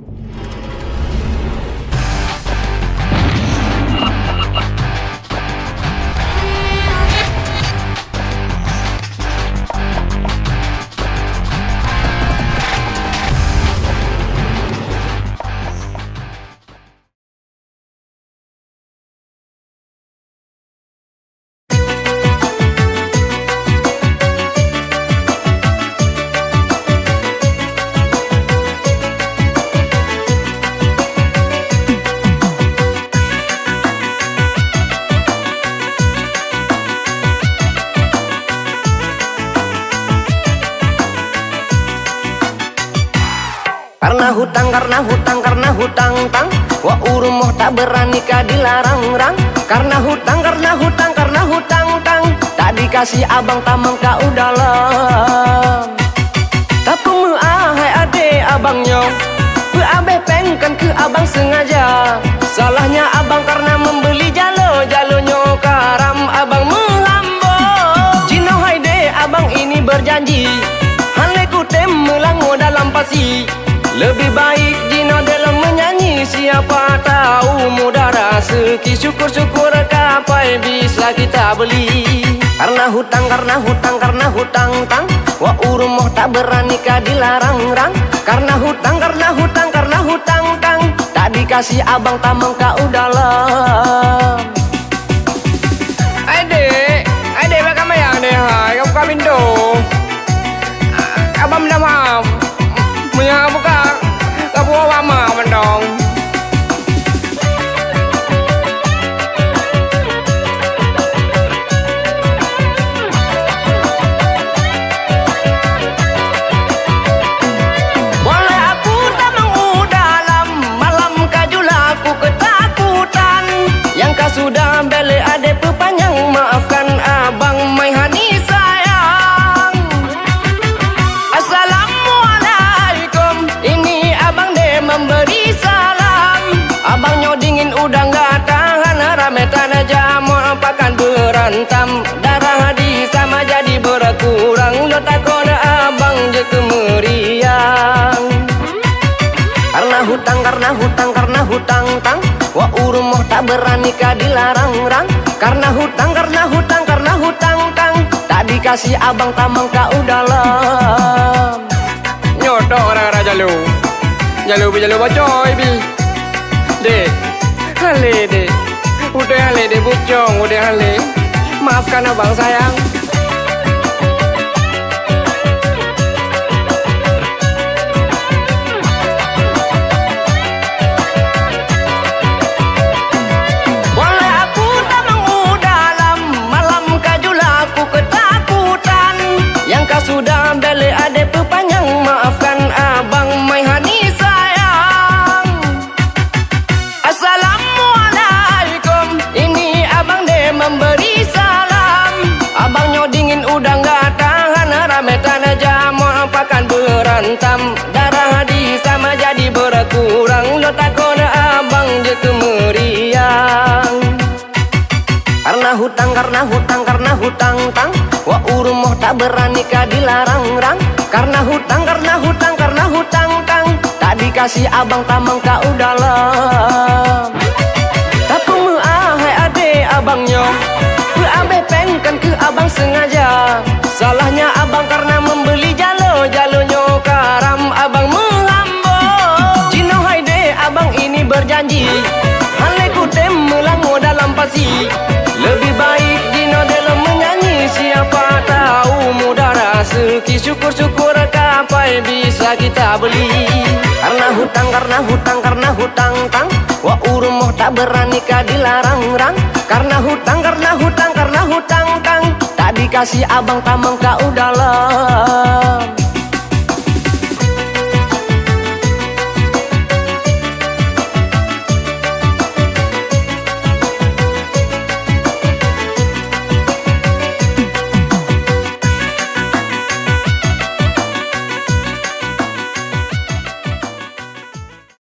you Karena hutang, karena hutang, karena hutang tang. Wa urumoh tak berani ka dilarang-rang. Karena hutang, karena hutang, karena hutang tang. Tak dikasih abang tamang ka dalam Tapi mu ahai ade abang nyong Ku abe pengkan ke abang sengaja. Salahnya abang karena membeli jalo Jalo karam abang melambo Jino haide abang ini berjanji. Haleku tem melango dalam pasi lebih baik Jino dalam menyanyi. Siapa tahu mudah rezeki Syukur-syukur kapai bisa kita beli. Karena hutang, karena hutang, karena hutang tang. Wa urumoh tak berani kah dilarang-rang Karena hutang, karena hutang, karena hutang tang. Tak dikasih abang tamang kau dalam Adik, adik belakang mayang deh hai Kamu kawin dong? Abang minta maaf. Punya buka kau sudah beli ade Lo takut abang je kemeriang. Karena hutang, karena hutang, karena hutang tang. Wa urumoh tak berani kah dilarang-rang. Karena hutang, karena hutang, karena hutang tang. Tak dikasih abang tamang kau dalam Nyoto orang raja lu. Jalu bi jalu bocoy bi. Dek Hale dek Udah hale dek bucong Udah hale. Maafkan abang sayang tanah jamu apakan berantam Darah di sama jadi berkurang. Lo takut abang je kemeriang Karena hutang, karena hutang, karena hutang tang. Wa urumoh tak berani kah dilarang-rang. Karena hutang, karena hutang, karena hutang tang. Tak dikasih abang tamang kau dalam Tapi mu ahai ade abang Lebih baik Jino dalam menyanyi. Siapa tahu mudah rezeki Syukur-syukur kapai bisa kita beli. Karena hutang, karena hutang, karena hutang tang. Wa urumoh tak berani kah dilarang-rang. Karena hutang, karena hutang, karena hutang tang. Tak dikasih abang tamang kau dalam